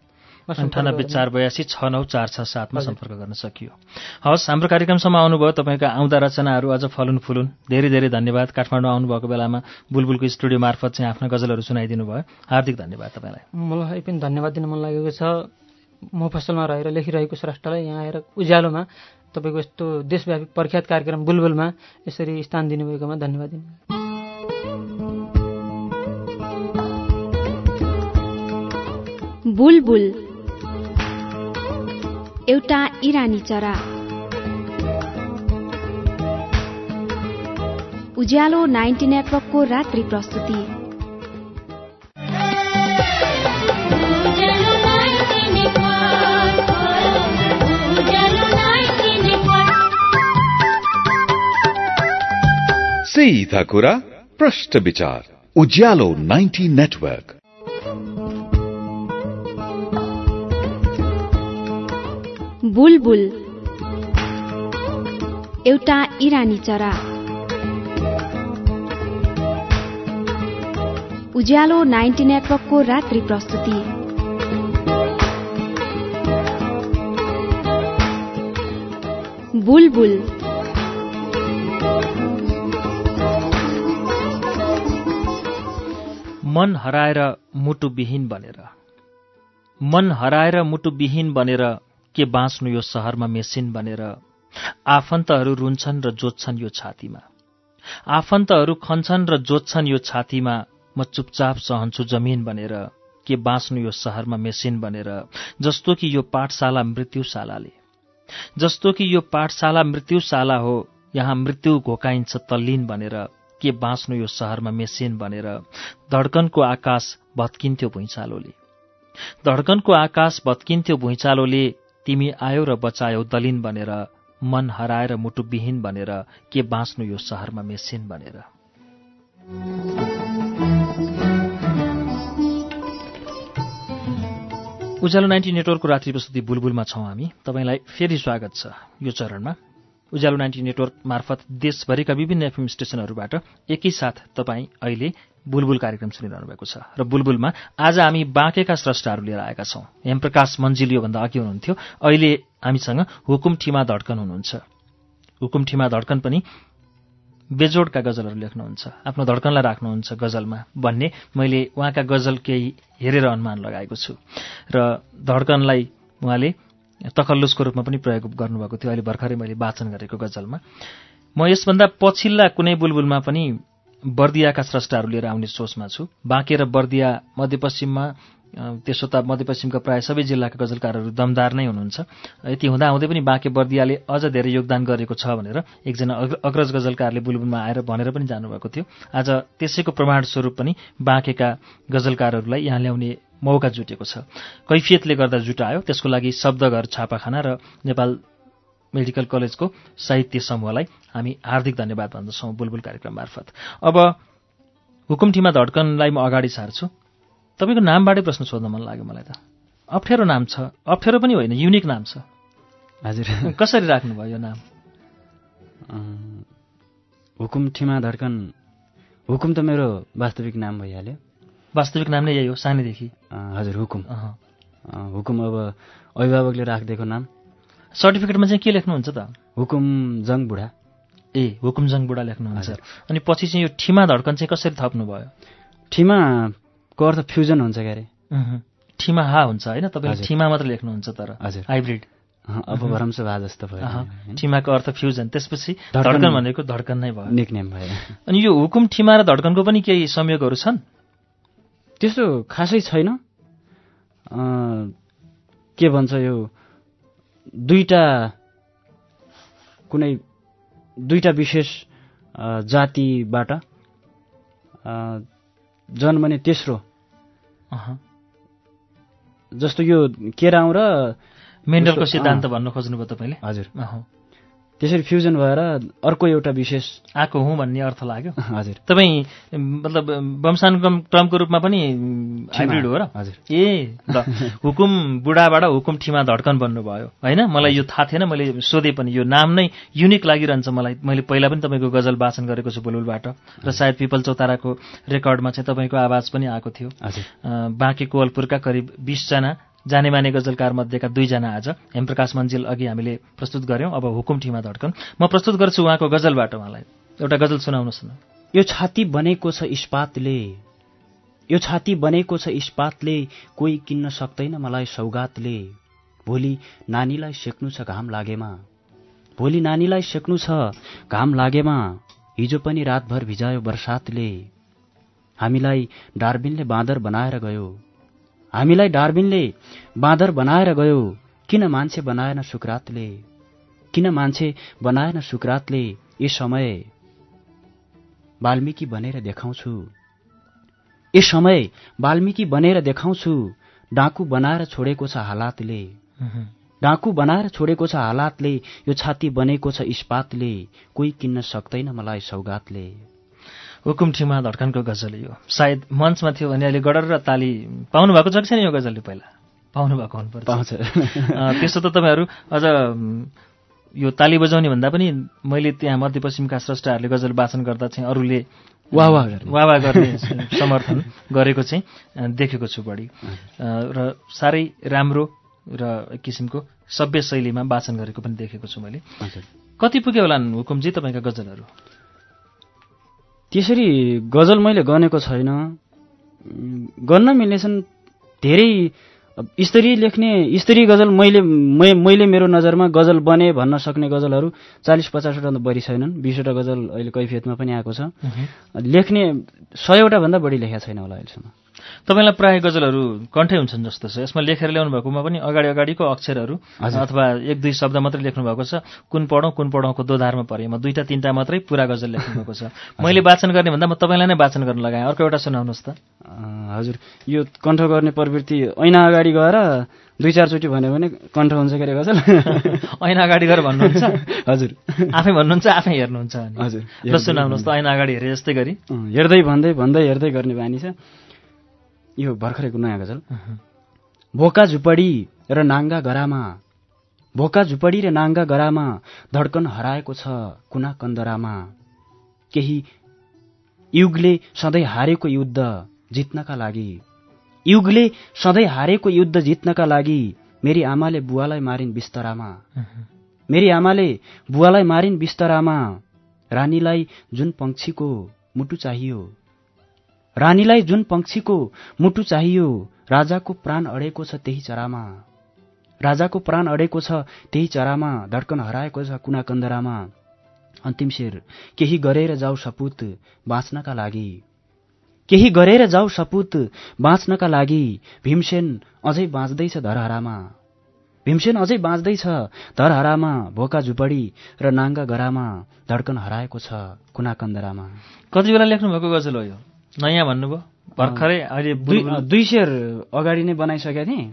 Speaker 1: अन्ठानब्बे चार बयासी छ नौ चार छ सातमा सम्पर्क गर्न सकियो। हवस् हाम्रो कार्यक्रमसम्म आउनुभयो। तपाईँका आउँदा रचनाहरू अझ फलुन फुलुन। धेरै धेरै धन्यवाद। काठमाडौँ आउनुभएको बेलामा बुलबुलको स्टुडियो मार्फत चाहिँ आफ्ना गजलहरू सुनाइदिनु भयो। हार्दिक धन्यवाद तपाईँलाई।
Speaker 2: मलाई पनि धन्यवाद दिन मन लागेको छ। म फसलमा रहेर लेखिरहेको श्रेष्ठलाई यहाँ आएर उज्यालोमा तपाईँको यस्तो देशव्यापी प्रख्यात कार्यक्रम बुलबुलमा यसरी स्थान दिनुभएकोमा धन्यवाद दिनु।
Speaker 3: बुलबुल। एउटा इरानी चरा। उज्यालो नाइन्टी नेटवर्कको रात्रि प्रस्तुति।
Speaker 4: सीधा कुरा प्रश्न विचार उज्यालो 90 नेटवर्क
Speaker 3: बुलबुल एउटा इरानी चरा उज्यालो नाइन्टी नेटवर्कको रात्रि प्रस्तुति बुलबुल
Speaker 1: मन हराएर मुटुविहीन बनेर। मन हराएर मुटुविहीन बनेर के बाँच्नु यो सहरमा मेसिन बनेर? आफन्तहरू रुन्छन् र जोत्छन् यो छातीमा। आफन्तहरू खन्छन् र जोत्छन् यो छातीमा। म चुपचाप सहन्छु जमिन बनेर। के बाँच्नु यो सहरमा मेसिन बनेर? जस्तो कि यो पाठशाला मृत्युशालाले। जस्तो कि यो पाठशाला मृत्युशाला हो यहाँ मृत्यु घोकाइन्छ तल्लीन बनेर। के बाँच्नु यो सहरमा मेसिन बनेर धड्कनको आकाश भत्किन्थ्यो भुइँचालोले। धड्कनको आकाश भत्किन्थ्यो भुइँचालोले तिमी आयो र बचायौ दलिन बनेर मन हराएर मुटुविहीन बनेर के बाँच्नु यो सहरमा मेसिन बनेर उज्यालो नाइन्टी नेटवर्कको रात्रि प्रस्तुति बुलबुलमा छौँ हामी। तपाईँलाई फेरि स्वागत छ यो चरणमा। उज्यालो नाइन्टी नेटवर्क मार्फत देशभरिका विभिन्न एफएम स्टेशनहरूबाट एकैसाथ तपाईँ अहिले बुलबुल कार्यक्रम सुनिरहनु भएको छ र बुलबुलमा आज हामी बाँकेका स्रष्टाहरू लिएर आएका छौँ। हेमप्रकाश मन्जिल योभन्दा अघि हुनुहुन्थ्यो। अहिले हामीसँग हुकुम ठिमा धड्कन हुनुहुन्छ। हुकुम ठिमा धड्कन पनि बेजोडका गजलहरू लेख्नुहुन्छ। आफ्नो धड्कनलाई राख्नुहुन्छ गजलमा भन्ने मैले उहाँका गजल केही हेरेर अनुमान लगाएको छु। र धड्कनलाई उहाँले तखल्लुसको रूपमा पनि प्रयोग गर्नुभएको थियो। अहिले भर्खरै मैले वाचन गरेको गजलमा। म यसभन्दा पछिल्ला कुनै बुलबुलमा पनि बर्दियाका स्रष्टाहरू लिएर आउने सोचमा छु। बाँके र बर्दिया मध्यपश्चिममा त्यसो त मध्यपश्चिमका प्राय सबै जिल्लाका गजलकारहरू दमदार नै हुनुहुन्छ। यति हुँदाहुँदै पनि बाँके बर्दियाले अझ धेरै योगदान गरेको छ भनेर एकजना अग्र- अग्रज गजलकारले बुलबुलमा आएर भनेर पनि जानुभएको थियो। आज त्यसैको प्रमाण स्वरूप पनि बाँकेका गजलकारहरूलाई यहाँ ल्याउने मौका जुटेको छ। कैफियतले गर्दा जुटायो। त्यसको लागि शब्दघर छापाखाना र नेपाल मेडिकल कलेजको साहित्य समूहलाई हामी हार्दिक धन्यवाद भन्दछौँ बुलबुल कार्यक्रम मार्फत। अब हुकुमठीमा धड्कनलाई म अगाडि सार्छु। तपाईँको नामबाटै प्रश्न सोध्न मन लाग्यो मलाई त। अप्ठ्यारो नाम छ। अप्ठ्यारो पनि होइन युनिक नाम छ।
Speaker 5: हजुर।
Speaker 1: कसरी राख्नुभयो यो नाम?
Speaker 5: अँ, हुकुम ठिमा धड्कन हुकुम त मेरो वास्तविक नाम भइहाल्यो।
Speaker 1: वास्तविक नाम नै यही हो सानैदेखि।
Speaker 5: हजुर हुकुम। हुकुम अब अभिभावकले राखिदिएको नाम।
Speaker 1: सर्टिफिकेटमा चाहिँ के लेख्नुहुन्छ त?
Speaker 5: हुकुम जङ बुढा।
Speaker 1: ए हुकुमजङ बुढा लेख्नुहुन्छ। अनि पछि चाहिँ यो ठिमा धड्कन चाहिँ कसरी थप्नुभयो?
Speaker 5: ठिमाको अर्थ फ्युजन हुन्छ क्या अरे
Speaker 1: उहुँ। ठिमा हा हुन्छ होइन? तपाईँले। ठिमा मात्र लेख्नुहुन्छ तर।
Speaker 5: हजुर।
Speaker 1: हाइब्रिड।
Speaker 5: अब भरमस भए जस्तो भयो?
Speaker 1: ठिमाको अर्थ फ्युजन। त्यसपछि
Speaker 5: धड्कन-
Speaker 1: धड्कन भनेको धड्कन नै भयो।
Speaker 5: निकनेम भयो।
Speaker 1: अनि यो हुकुम ठिमा र धड्कनको पनि केही संयोगहरू छन्?
Speaker 5: त्यस्तो खासै छैन के भन्छ यो दुईटा कुनै दुईटा विशेष जातिबाट जन्मने तेस्रो। जस्तो यो केराउ र
Speaker 1: मेन्डलको सिद्धान्त। भन्न खोज्नुभयो तपाईँले
Speaker 5: हजुर। त्यसरी फ्युजन भएर अर्को एउटा विशेष
Speaker 1: आएको हुँ भन्ने अर्थ लाग्यो।
Speaker 5: हजुर।
Speaker 1: तपाईँ मतलब वंशानुक्रम क्रमको रूपमा पनि हाइब्रिड हो र?
Speaker 5: हजुर।
Speaker 1: ए ल हुकुम बुढाबाट हुकुम ठिमा धड्कन बन्नुभयो होइन? मलाई यो थाहा थिएन मैले सोधेँ पनि। यो नाम नै युनिक लागिरहन्छ मलाई। मैले पहिला पनि तपाईँको गजल वाचन गरेको छु बुलबुलबाट र सायद पिपल चौताराको रेकर्डमा चाहिँ तपाईँको आवाज पनि आएको थियो। बाँके कोवलपुरका करिब बिसजना जाने माने गजलकार मध्येका दुईजना आज हेमप्रकाश मन्जिल अघि हामीले प्रस्तुत गऱ्यौँ अब हुकुम ठिमा धड्कन। म प्रस्तुत गर्छु उहाँको गजलबाट उहाँलाई। एउटा गजल सुनाउनुहोस् न।
Speaker 5: यो छाती बनेको छ इस्पातले। यो छाती बनेको छ इस्पातले। कोही किन्न सक्दैन मलाई सौगातले। भोलि नानीलाई सेक्नु छ घाम लागेमा। भोलि नानीलाई सेक्नु छ घाम लागेमा। हिजो पनि रातभर भिजायो बर्सातले। हामीलाई डार्बिनले बाँदर बनाएर गयो। हामीलाई डार्बिनले बाँदर बनाएर गयो। किन मान्छे बनाएन सुक्रातले? किन मान्छे बनाएन सुक्रातले यी समय? वाल्मिकी बनेर देखाउँछु। ए समय वाल्मिकी बनेर देखाउँछु। डाकु बनाएर छोडेको छ हालातले। डाकु बनाएर छोडेको छ हालातले। यो छाती बनेको छ इस्पातले। कोही किन्न सक्दैन मलाई सौगातले।
Speaker 1: हुकुम ठिमा धड्कनको गजल यो। सायद मञ्चमा थियो भने अहिले गडर र ताली पाउनु भएको छ कि छैन यो गजलले पहिला? पाउनु भएको हुनुपर्छ।
Speaker 5: पाउँछ।
Speaker 1: त्यसो त तपाईँहरू अझ यो ताली बजाउने भन्दा पनि मैले त्यहाँ मध्यपश्चिमका स्रष्टाहरूले गजल वाचन गर्दा चाहिँ अरूले
Speaker 5: वाह वाह गर्ने।
Speaker 1: समर्थन गरेको चाहिँ देखेको छु बढी। र साह्रै राम्रो र एक किसिमको सभ्य शैलीमा वाचन गरेको पनि देखेको छु मैले। कति पुग्यो होला हुकुमजी तपाईँका गजलहरू?
Speaker 5: त्यसरी गजल मैले गनेको छैन। गर्न मिल्ने छन् धेरै अब स्तरीय लेख्ने स्तरीय गजल मैले मैले मेरो नजरमा गजल बने भन्न सक्ने गजलहरू चालिस पचासवटा बढी छैनन्। बिसवटा गजल अहिले कैफियतमा पनि आएको छ। लेख्ने सयवटा भन्दा बढी लेखेको छैन होला अहिलेसम्म।
Speaker 1: तपाईँलाई प्राय गजलहरू कण्ठै हुन्छन् जस्तो छ। यसमा लेखेर ल्याउनु भएकोमा पनि अगाडि अगाडिको अक्षरहरू। अथवा एक दुई शब्द मात्रै लेख्नु भएको छ। कुन पढौँ कुन पढौँको दोधारमा परेँ। म दुईटा तिनवटा मात्रै पुरा गजल लेख्नु भएको छ। मैले वाचन गर्ने भन्दा म तपाईँलाई नै वाचन गर्न लगाएँ। अर्को एउटा सुनाउनुहोस् त।
Speaker 5: हजुर। यो कण्ठ गर्ने प्रवृत्ति ऐना अगाडि गएर दुई चारचोटि भन्यो भने कण्ठ हुन्छ के अरे गजल?
Speaker 1: ऐना अगाडि गएर भन्नुहुन्छ।
Speaker 5: हजुर।
Speaker 1: आफै भन्नुहुन्छ आफै हेर्नुहुन्छ।
Speaker 5: हजुर।
Speaker 1: सुनाउनुहोस् त। ऐना अगाडि हेरे जस्तै गरी।
Speaker 5: हेर्दै भन्दै भन्दै हेर्दै गर्ने बानी छ। यो भर्खरैको नयाँ गजल? भोका झुपडी र नाङ्गा गरामा भोका झुपडी र नाङ्गा गरामा धड्कन हराएको छ कुना कन्दरामा। केही युगले सधैँ हारेको युद्ध जित्नका लागि। युगले सधैँ हारेको युद्ध जित्नका लागि मेरी आमाले बुवालाई मारिन् बिस्तरामा। मेरी आमाले बुवालाई मारिन् बिस्तरामा। रानीलाई जुन पंक्षीको मुटु चाहियो रानीलाई जुन पंक्षीको मुटु चाहियो राजाको प्राण अडेको छ त्यही चरामा। राजाको प्राण अडेको छ त्यही चरामा धड्कन हराएको छ कुना कन्दरामा अन्तिम शेर केही गरेर जाऊ सपुत बाँच्नका लागि। केही गरेर जाऊ सपुत बाँच्नका लागि भीमसेन अझै बाँच्दैछ धरहरामा। भीमसेन अझै बाँच्दैछ धरहरामा भोका झुपडी र नाङ्गा गरामा धड्कन हराएको छ कुना कन्दरामा
Speaker 1: कति बेला लेख्नु भएको गजल हो यो? नयाँ भन्नुभयो? भर्खरै अहिले
Speaker 5: दुई शेर अगाडि नै बनाइसकेको थिएँ।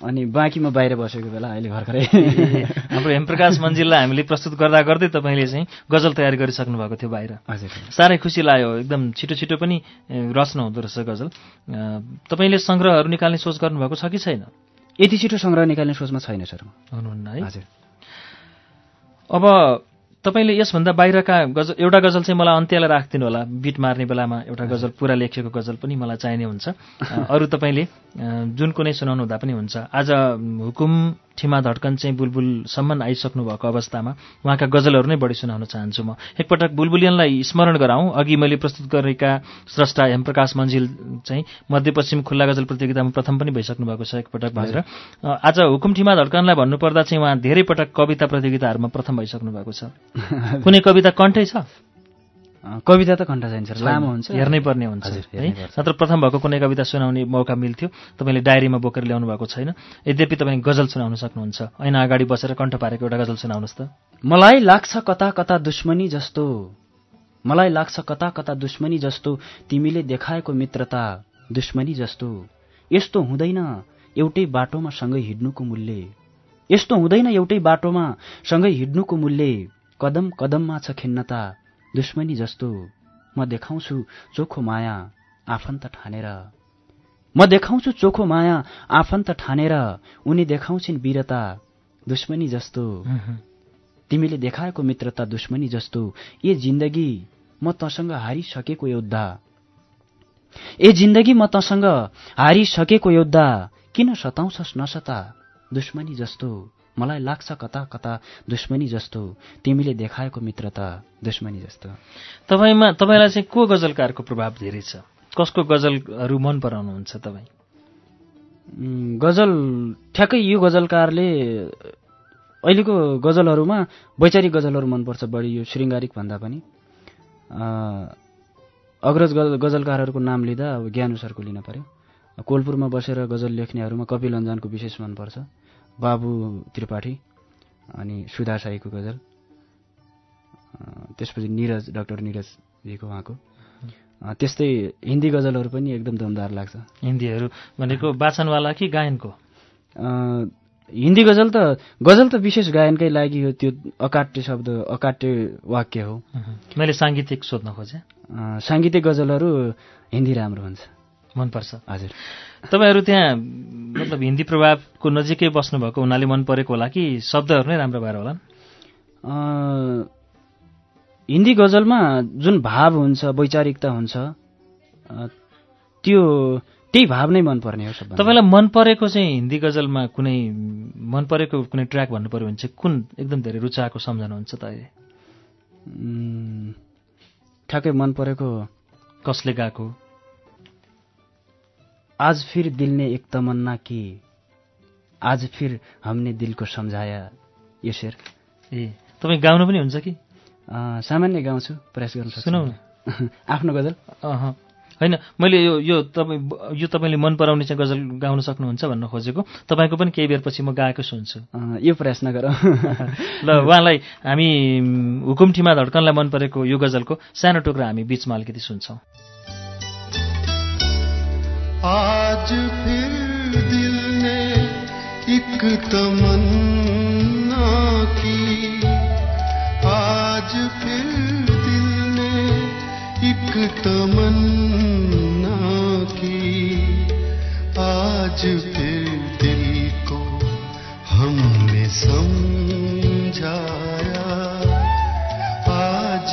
Speaker 5: अनि बाँकी म बाहिर बसेको बेला अहिले भर्खरै।
Speaker 1: हाम्रो हेमप्रकाश मन्जिललाई हामीले प्रस्तुत गर्दा गर्दै तपाईँले चाहिँ गजल तयारी गरिसक्नु भएको थियो बाहिर।
Speaker 5: हजुर।
Speaker 1: साह्रै खुसी लाग्यो एकदम छिटो छिटो पनि रच्न हुँदो रहेछ गजल। तपाईँले सङ्ग्रहहरू निकाल्ने सोच गर्नुभएको छ कि छैन?
Speaker 5: यति छिटो सङ्ग्रह निकाल्ने सोचमा छैन सर।
Speaker 1: हुनुहुन्न है।
Speaker 5: हजुर।
Speaker 1: अब तपाईँले यसभन्दा बाहिरका गजल एउटा गजल चाहिँ मलाई अन्त्यलाई राखिदिनु होला। बिट मार्ने बेलामा एउटा गजल पुरा लेखिएको गजल पनि मलाई चाहिने हुन्छ। अरू तपाईँले जुन कुनै सुनाउनु हुँदा पनि हुन्छ। आज हुकुम ठिमा धड्कन चाहिँ बुलबुलसम्म आइसक्नु भएको अवस्थामा उहाँका गजलहरू नै बढी सुनाउन चाहन्छु म। एकपटक बुलबुलियनलाई स्मरण गराउँ। अघि मैले प्रस्तुत गरेका स्रष्टा हेमप्रकाश मन्जिल चाहिँ मध्यपश्चिम खुल्ला गजल प्रतियोगितामा प्रथम पनि भइसक्नु भएको छ एकपटक भएर अ, आज हुकुम ठिमा धड्कनलाई भन्नुपर्दा चाहिँ उहाँ धेरै पटक कविता प्रतियोगिताहरूमा प्रथम भइसक्नु भएको छ। कुनै कविता कण्ठै छ?
Speaker 5: कविता त कण्ठ चाहिन्छ लामो हुन्छ।
Speaker 1: हेर्नै पर्ने हुन्छ है। नत्र प्रथम भएको कुनै कविता सुनाउने मौका मिल्थ्यो। तपाईँले डायरीमा बोकेर ल्याउनु भएको छैन। यद्यपि तपाईँ गजल सुनाउन सक्नुहुन्छ। ऐना अगाडि बसेर कण्ठ पारेको एउटा गजल सुनाउनुहोस् त।
Speaker 5: मलाई लाग्छ कता कता दुश्मनी जस्तो। मलाई लाग्छ कता कता दुश्मनी जस्तो। तिमीले देखाएको मित्रता दुश्मनी जस्तो। यस्तो हुँदैन एउटै बाटोमा सँगै हिँड्नुको मूल्य। यस्तो हुँदैन एउटै बाटोमा सँगै हिँड्नुको मूल्य। कदम कदममा छ खिन्नता दुश्मनी जस्तो। म देखाउँछु चोखो माया आफन्त ठानेर। म देखाउँछु चोखो माया आफन्त ठानेर। उनी देखाउँछिन् वीरता दुश्मनी जस्तो। तिमीले देखाएको मित्रता दुश्मनी जस्तो। ए जिन्दगी म तँसँग हारिसकेको योद्धा। ए जिन्दगी म तँसँग हारिसकेको योद्धा। किन सताउँछस् नसता दुश्मनी जस्तो। मलाई लाग्छ कता कता दुश्मनी जस्तो तिमीले देखाएको मित्रता दुश्मनी जस्तो।
Speaker 1: तपाईँमा तपाईँलाई चाहिँ को गजलकारको प्रभाव धेरै छ? कसको गजलहरू मन पराउनुहुन्छ तपाईँ?
Speaker 5: गजल ठ्याक्कै यो गजलकारले अहिलेको गजलहरूमा वैचारिक गजलहरू मनपर्छ बढी यो शृङ्गारिक भन्दा पनि। अग्रज गज- गजलकारहरूको नाम लिँदा अब ज्ञानु सरको लिन पर्यो। कोलपुरमा बसेर गजल लेख्नेहरूमा कपिल अन्जानको विशेष मनपर्छ। बाबु त्रिपाठी अनि सुधा साईको गजल। त्यसपछि निरज डाक्टर निरज कविको उहाँको त्यस्तै हिन्दी गजलहरू पनि एकदम दमदार लाग्छ।
Speaker 1: हिन्दीहरू भनेको वाचनवाला कि गायनको?
Speaker 5: हिन्दी गजल त गजल त विशेष गायनकै लागि हो त्यो अकाट्य शब्द अकाट्य वाक्य हो।
Speaker 1: मैले साङ्गीतिक सोध्न खोजेँ।
Speaker 5: साङ्गीतिक गजलहरू हिन्दी राम्रो हुन्छ।
Speaker 1: मनपर्छ।
Speaker 5: हजुर।
Speaker 1: तपाईँहरू त्यहाँ मतलब हिन्दी प्रभावको नजिकै बस्नुभएको हुनाले मन परेको होला कि शब्दहरू नै राम्रो भएर होला
Speaker 5: अ, हिन्दी गजलमा जुन भाव हुन्छ वैचारिकता हुन्छ त्यो त्यही भाव नै मनपर्ने हो
Speaker 1: तपाईँलाई मन परेको चाहिँ हिन्दी गजलमा कुनै मन परेको कुनै ट्र्याक भन्नु पऱ्यो भने चाहिँ कुन एकदम धेरै रुचाएको सम्झनुहुन्छ त अहिले
Speaker 5: ठ्याक्कै मन परेको
Speaker 1: कसले गाएको?
Speaker 5: आज फिर दिल ने एक तमन्ना की आज फिर हमने दिल को सम्झाया। यो शेर।
Speaker 1: ए तपाईँ गाउनु पनि हुन्छ कि?
Speaker 5: सामान्य गाउँछु प्रयास गर्न सक्छु।
Speaker 1: सुनाउ न।
Speaker 5: आफ्नो गजल।
Speaker 1: होइन मैले यो यो तपाईँ यो तपाईँले मन पराउने चाहिँ गजल गाउन सक्नुहुन्छ भन्न खोजेको। तपाईँको पनि केही बेरपछि म गाएको सुन्छु।
Speaker 5: यो प्रयास नगरौँ।
Speaker 1: ल उहाँलाई हामी हुकुमठीमा धड्कनलाई मन परेको यो गजलको सानो टुक्रा हामी बिचमा अलिकति सुन्छौँ।
Speaker 6: आज फिर दिल ने एक तमन्ना की। आज फिर दिल ने एक तमन्ना की। आज फिर दिल को हमने समझाया। आज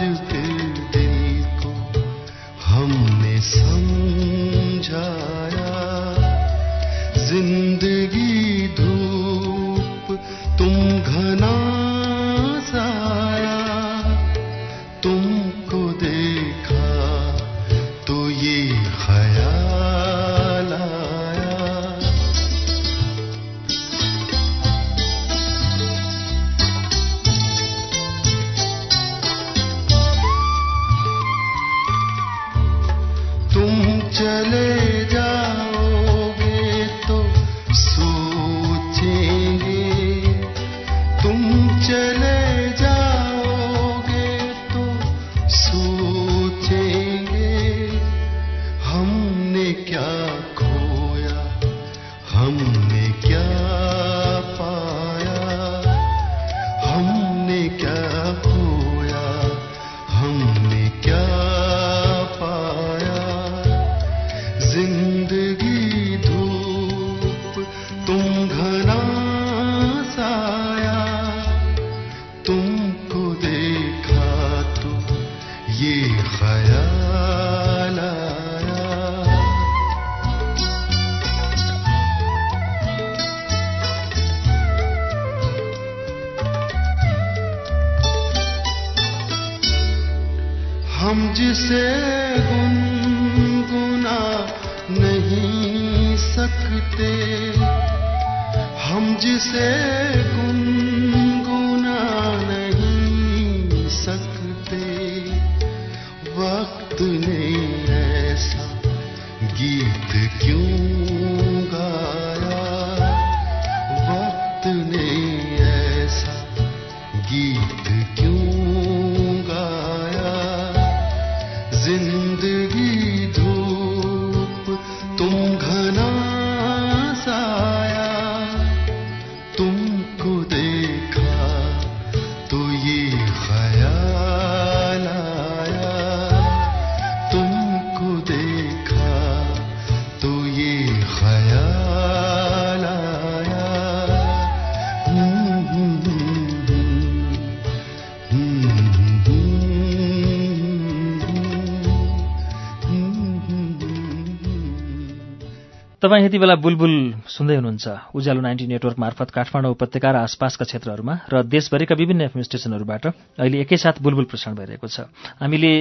Speaker 1: तपाईँ यति बेला बुलबुल सुन्दै हुनुहुन्छ। उज्यालो नाइन्टी नेटवर्क मार्फत काठमाडौँ उपत्यका र आसपासका क्षेत्रहरूमा र देशभरिका विभिन्न एफएम स्टेशनहरूबाट अहिले एकैसाथ बुलबुल प्रसारण भइरहेको छ। हामीले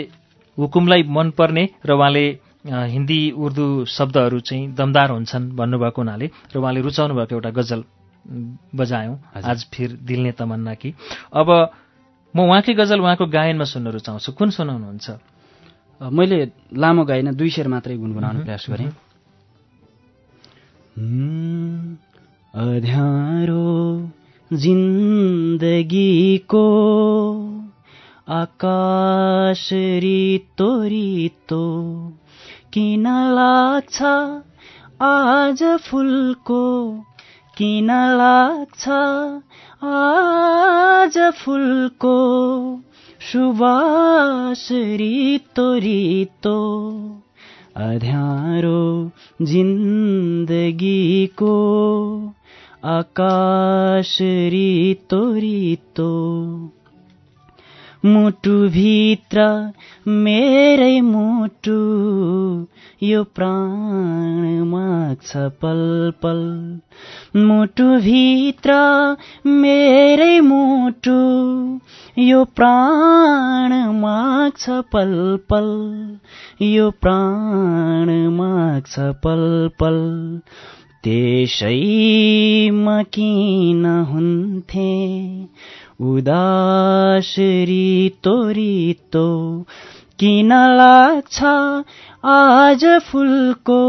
Speaker 1: हुकुमलाई मनपर्ने र उहाँले हिन्दी उर्दू शब्दहरू चाहिँ दमदार हुन्छन् भन्नुभएको हुनाले र उहाँले रुचाउनु भएको एउटा गजल बजायौँ। आज फिर दिल ने तमन्ना कि। अब म उहाँकै गजल उहाँको गायनमा सुन्न रुचाउँछु। कुन सुनाउनुहुन्छ?
Speaker 5: मैले लामो गाइन दुई शेर मात्रै गुनगुनाउने प्रयास गरेँ। हम्म, अध्यारो जिन्दगीको आकाश रितो रितो किन लाग्छ आज फुलको किन लाग्छ आज फुलको सुवास रितो रितो अध्यारो जिन्दगीको आकाश रितो रितो। मुटुभित्र मेरै मुटु यो प्राण माग्छ पल पल। मुटुभित्र मेरै मुटु। यो प्राण माग्छ पल पल। यो प्राण माग्छ पल पल। त्यसैमा किन हुन्थे? उदास रितो रितो। किन लाग्छ आज फुलको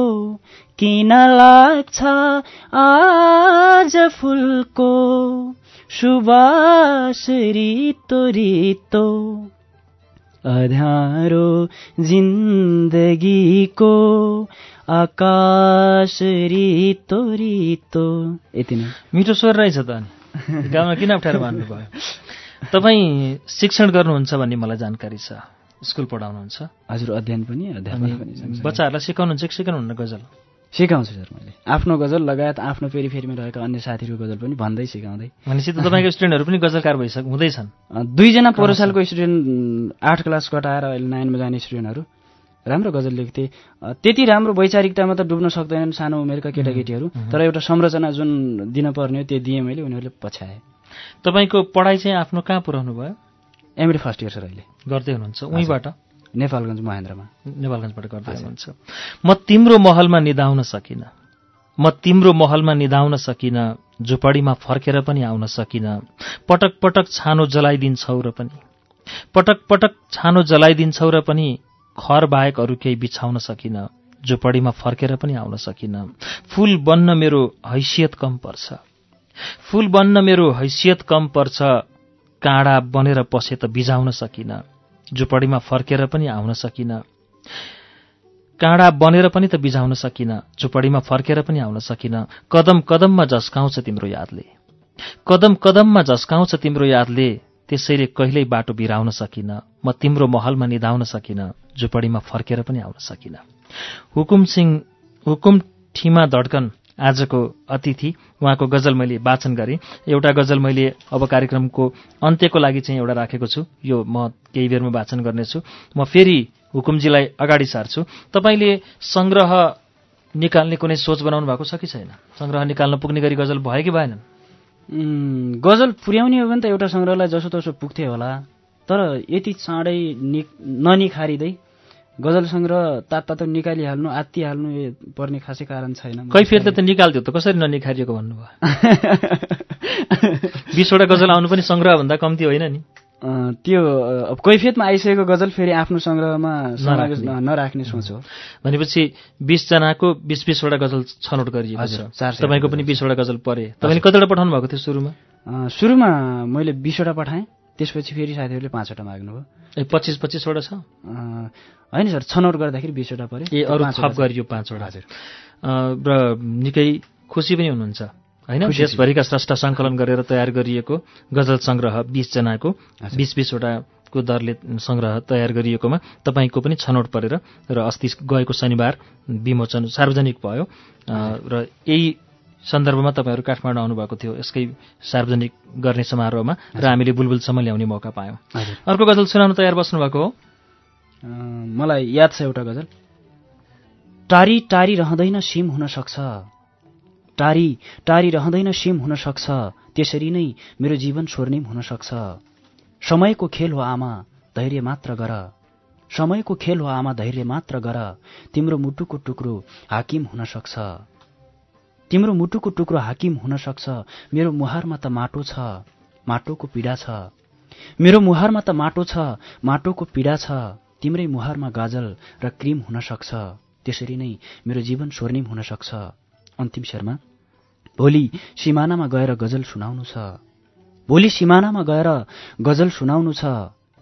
Speaker 5: किन लाग्छ? आज फुलको सुबास रितो रितो। अध्यारो जिन्दगीको आकाश रितो रितो। यति नै।
Speaker 1: मिठो स्वर रहेछ त गाउँमा किन अप्ठ्यारो मान्नुभयो? तपाईँ शिक्षण गर्नुहुन्छ भन्ने मलाई जानकारी छ। स्कुल पढाउनुहुन्छ।
Speaker 5: हजुर अध्ययन पनि अध्यापन पनि।
Speaker 1: बच्चाहरूलाई सिकाउनुहुन्छ कि सिकाउनुहुन्न गजल?
Speaker 5: सिकाउँछु सर मैले। आफ्नो गजल लगायत आफ्नो पेरिफेरीमा रहेका अन्य साथीहरूको गजल पनि भन्दै सिकाउँदै।
Speaker 1: भनेपछि त तपाईँको स्टुडेन्टहरू पनि गजलकार भइसक हुँदैछन्।
Speaker 5: दुईजना पोहोर सालको स्टुडेन्ट आठ क्लास कटाएर अहिले नाइनमा जाने स्टुडेन्टहरू। राम्रो गजल लेख्थे। त्यति राम्रो वैचारिकतामा त डुब्न सक्दैनन् सानो उमेरका केटाकेटीहरू। तर एउटा संरचना जुन दिनपर्ने हो त्यो दिएँ मैले उनीहरूले पछ्याए।
Speaker 1: तपाईँको पढाइ चाहिँ आफ्नो कहाँ पुऱ्याउनु भयो?
Speaker 5: एमएड फर्स्ट इयर सर अहिले।
Speaker 1: गर्दै हुनुहुन्छ। उहीँबाट?
Speaker 5: नेपालगञ्ज महेन्द्रमा।
Speaker 1: नेपालगञ्जबाट गर्दै हुनुहुन्छ। म तिम्रो महलमा निधाउन सकिनँ। म तिम्रो महलमा निधाउन सकिनँ। झुपडीमा फर्केर पनि आउन सकिनँ। पटक पटक छानो जलाइदिन्छौ र पनि। पटक पटक छानो जलाइदिन्छौ र पनि खर बाहेक अरू केही बिछाउन सकिनँ। झुपडीमा फर्केर पनि आउन सकिनँ। फूल बन्न मेरो हैसियत कम पर्छ। फूल बन्न मेरो हैसियत कम पर्छ। काँडा बनेर पसे त बिजाउन सकिनँ झुपडीमा फर्केर पनि आउन सकिनँ। काँडा बनेर पनि त बिजाउन सकिनँ झुपडीमा फर्केर पनि आउन सकिनँ। कदम कदममा झस्काउँछ तिम्रो यादले। कदम कदममा झस्काउँछ तिम्रो यादले त्यसैले कहिल्यै बाटो बिराउन सकिनँ। म तिम्रो महलमा निधाउन सकिनँ झुपडीमा फर्केर पनि आउन सकिनँ। हुकुम सिंह हुकुम ठिमा धड्कन आजको अतिथि उहाँको गजल मैले वाचन गरेँ। एउटा गजल मैले अब कार्यक्रमको अन्त्यको लागि चाहिँ एउटा राखेको छु। यो म केही बेरमा वाचन गर्नेछु। म फेरि हुकुमजीलाई अगाडि सार्छु। तपाईँले सङ्ग्रह निकाल्ने कुनै सोच बनाउनु भएको छ कि छैन? सङ्ग्रह निकाल्न पुग्ने गरी गजल भयो कि भएनन्?
Speaker 5: गजल पुर्याउने हो भने त एउटा सङ्ग्रहलाई जसोतसो पुग्थे होला। तर यति चाँडै नि ननिखारिँदै गजल सङ्ग्रह तात तातो निकालिहाल्नु आत्तिहाल्नु पर्ने खासै कारण छैन
Speaker 1: कैफियतले त निकाल्थ्यो त? कसरी ननिखारिएको भन्नुभयो? बिसवटा गजल आउनु पनि सङ्ग्रहभन्दा कम्ती होइन नि।
Speaker 5: त्यो कैफियतमा आइसकेको गजल फेरि आफ्नो सङ्ग्रहमा
Speaker 1: नराख्ने।
Speaker 5: सोच हो।
Speaker 1: भनेपछि बिसजनाको बिस बिसवटा गजल छनौट गरिएको
Speaker 5: हजुर,
Speaker 1: छ। तपाईँको पनि बिसवटा गजल परे। तपाईँले कतिवटा पठाउनु भएको थियो सुरुमा?
Speaker 5: सुरुमा मैले बिसवटा पठाएँ। त्यसपछि फेरि साथीहरूले पाँचवटा माग्नुभयो।
Speaker 1: ए पच्चिस पच्चिसवटा छ?
Speaker 5: होइन सर छनौट गर्दाखेरि बिसवटा पऱ्यो।
Speaker 1: ए अरू थप। गरियो पाँचवटा।
Speaker 5: हजुर।
Speaker 1: र निकै खुसी पनि हुनुहुन्छ होइन। देशभरिका स्रष्टा सङ्कलन गरेर तयार गरिएको गजल सङ्ग्रह बिसजनाको। बिस बिसवटाको दरले सङ्ग्रह तयार गरिएकोमा तपाईँको पनि छनौट परेर र अस्ति गएको शनिबार विमोचन सार्वजनिक भयो। र यही सन्दर्भमा तपाईँहरू काठमाडौँ आउनुभएको थियो यसकै सार्वजनिक गर्ने समारोहमा र हामीले बुलबुलसम्म ल्याउने मौका पायौँ। अर्को गजल सुनाउन तयार बस्नुभएको हो।
Speaker 5: मलाई याद छ एउटा गजल। टारी टारी रहँदैन सिम हुन सक्छ। टारी टारी रहँदैन सिम हुन सक्छ। त्यसरी नै मेरो जीवन स्वर्णिम हुन सक्छ। समयको खेल हो आमा धैर्य मात्र गर। समयको खेल हो आमा धैर्य मात्र गर। तिम्रो मुटुको टुक्रो हाकिम हुन सक्छ। तिम्रो मुटुको टुक्रो हाकिम हुन सक्छ। मेरो मुहारमा त माटो छ। माटोको पीडा छ। मेरो मुहारमा त माटो छ। माटोको पीडा छ। तिम्रै मुहारमा गाजल र क्रिम हुन सक्छ। त्यसरी नै मेरो जीवन स्वर्णिम हुन सक्छ। अन्तिम शर्मा भोलि सिमानामा गएर गजल सुनाउनु छ। भोलि सिमानामा गएर गजल सुनाउनु छ।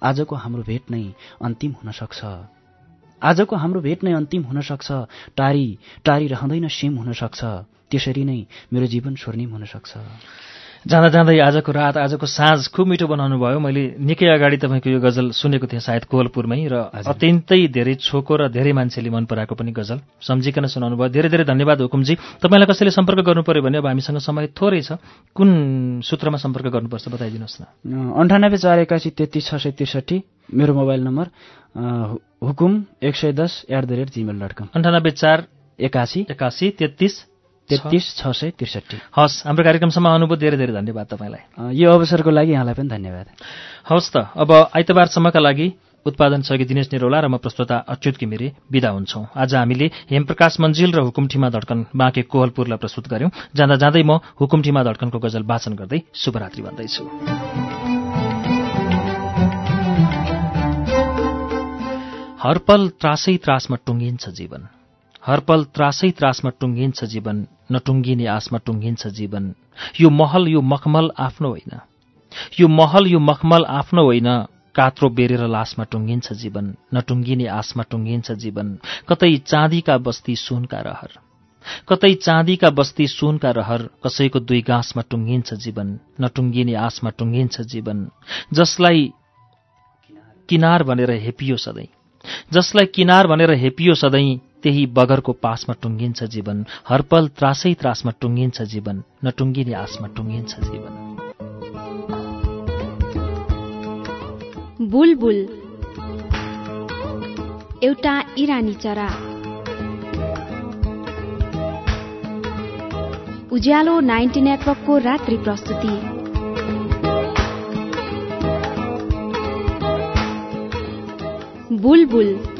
Speaker 5: आजको हाम्रो भेट नै अन्तिम हुन सक्छ। आजको हाम्रो भेट नै अन्तिम हुन सक्छ। टारी टारी रहँदैन सिम हुन सक्छ। त्यसरी नै मेरो जीवन स्वर्णिम हुन सक्छ
Speaker 1: जाँदा जाँदै आजको रात आजको साँझ खुब मिठो बनाउनु भयो। मैले निकै अगाडि तपाईँको यो गजल सुनेको थिएँ सायद कोहलपुरमै र अत्यन्तै धेरै छोको र धेरै मान्छेले मन पराएको पनि गजल। सम्झिकन सुनाउनु भयो। धेरै धेरै धन्यवाद हुकुमजी। तपाईँलाई कसैले सम्पर्क गर्नु पर्यो भने अब हामीसँग समय थोरै छ। कुन सूत्रमा सम्पर्क गर्नुपर्छ बताइदिनुहोस् न।
Speaker 5: अन्ठानब्बे चार एकासी तेत्तिस छ सय त्रिसठी मेरो मोबाइल नम्बर हुकुम एक सय दस at the rate Gmail dot com.
Speaker 1: अन्ठानब्बे चार
Speaker 5: एकासी।
Speaker 1: एकासी तेत्तिस
Speaker 5: तेत्तिस छ सय त्रिसठी
Speaker 1: हस् हाम्रो कार्यक्रमसम्म आउनुभयो धेरै धेरै धन्यवाद तपाईँलाई।
Speaker 5: यो अवसरको लागि यहाँलाई पनि धन्यवाद।
Speaker 1: हवस् त अब आइतबारसम्मका लागि उत्पादन सहयोगी दिनेश निरौला र म प्रस्तुता अच्युत घिमिरे विदा हुन्छौँ। आज हामीले हेमप्रकाश मन्जिल र हुकुमठीमा धड्कन बाँके कोहलपुरलाई प्रस्तुत गर्यौं। जाँदा जाँदै म हुकुमठीमा धड्कनको गजल वाचन गर्दै शुभरात्रि भन्दैछु। हरपल त्रासै त्रासमा टुङ्गिन्छ जीवन। हरपल त्रासै त्रासमा टुङ्गिन्छ जीवन। नटुङ्गिने आसमा टुङ्गिन्छ जीवन। यो महल यो मखमल आफ्नो होइन। यो महल यो मखमल आफ्नो होइन। कात्रो बेरेर लासमा टुङ्गिन्छ जीवन। नटुङ्गिने आसमा टुङ्गिन्छ जीवन। कतै चाँदीका बस्ती सुनका रहर। कतै चाँदीका बस्ती सुनका रहर। कसैको दुई गाँसमा टुङ्गिन्छ जीवन। नटुङ्गिने आसमा टुङ्गिन्छ जीवन। जसलाई किनार भनेर हेपियो सधैँ। जसलाई किनार भनेर हेपियो सधैँ त्यही बगरको पासमा टुङ्गिन्छ जीवन हरपल त्रासै त्रासमा टुङ्गिन्छ जीवन नटुङ्गिने आसमा टुङ्गिन्छ जीवन।
Speaker 3: बुलबुल। एउटा इरानी चरा। उज्यालो नाइन्टी नेटवर्कको रात्रि प्रस्तुति। बुलबुल।